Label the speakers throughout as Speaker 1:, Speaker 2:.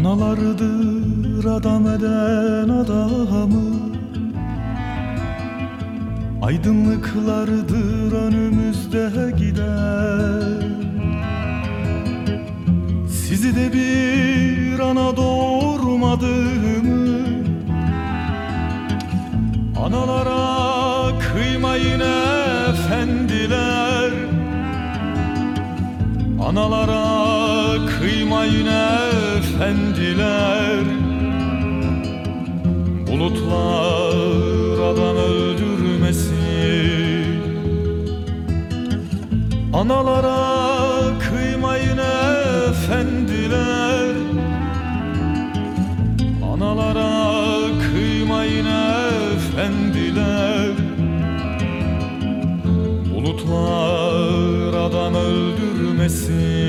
Speaker 1: Analardır adam eden adamı. Aydınlıklardır önümüzde giden. Sizi de bir ana doğurmadı mı? Analara kıymayın efendiler. Analara kıymayın efendiler. Bulutlar adam öldürmesin. Analara kıymayın efendiler. Analara kıymayın efendiler. Bulutlar adam öldürmesin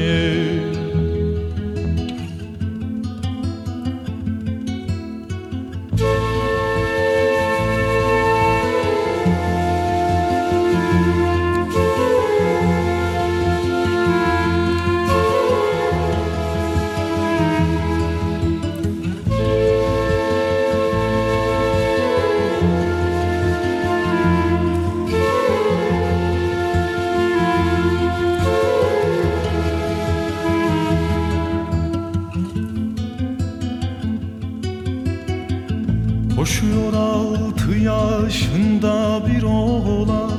Speaker 1: yaşında bir oğlan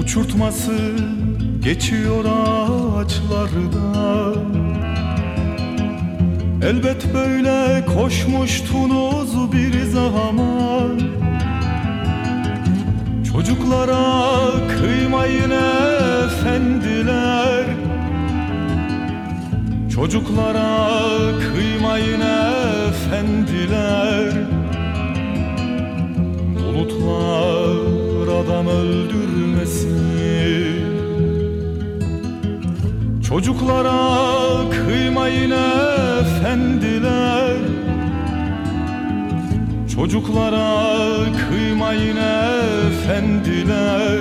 Speaker 1: Uçurtması geçiyor ağaçlarda. Elbet böyle koşmuştunuz bir zaman. Çocuklara kıymayın efendiler? Çocuklara kıymayın efendiler Çocuklara kıymayın efendiler. Çocuklara kıymayın efendiler.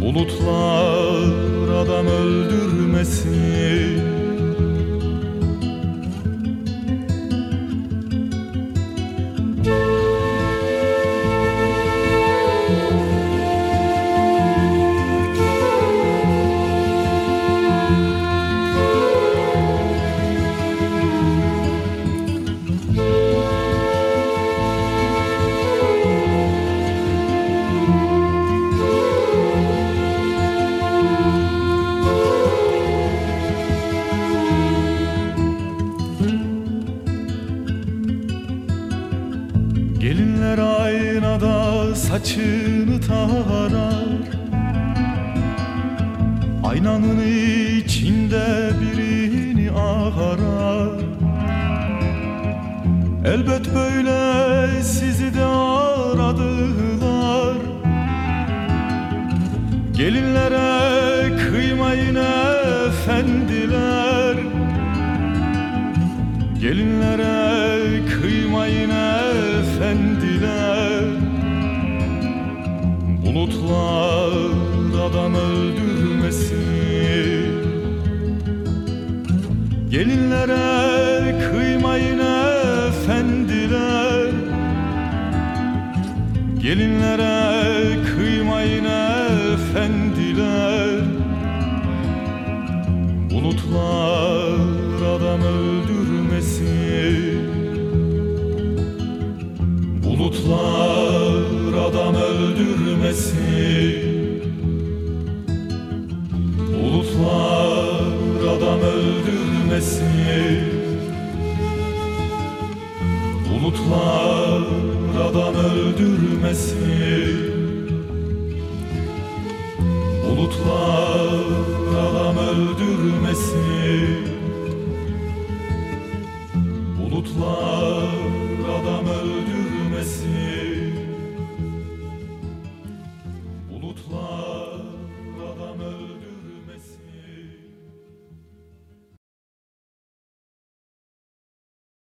Speaker 1: Bulutlar adam öldürmesin saçını tarar Aynanın içinde birini arar Elbet böyle sizi de aradılar. Gelinlere kıymayın efendiler. Gelinlere kıymayın efendiler Gelinlere kıymayın efendiler. Gelinlere kıymayın efendiler. Bulutlar adam öldürmesin. Bulutlar adam öldürmesin neredesin? Bulutlar adam öldürmesin. Bulutlar adam öldürmesin. Bulutlar adam öldürmesin. Bulutlar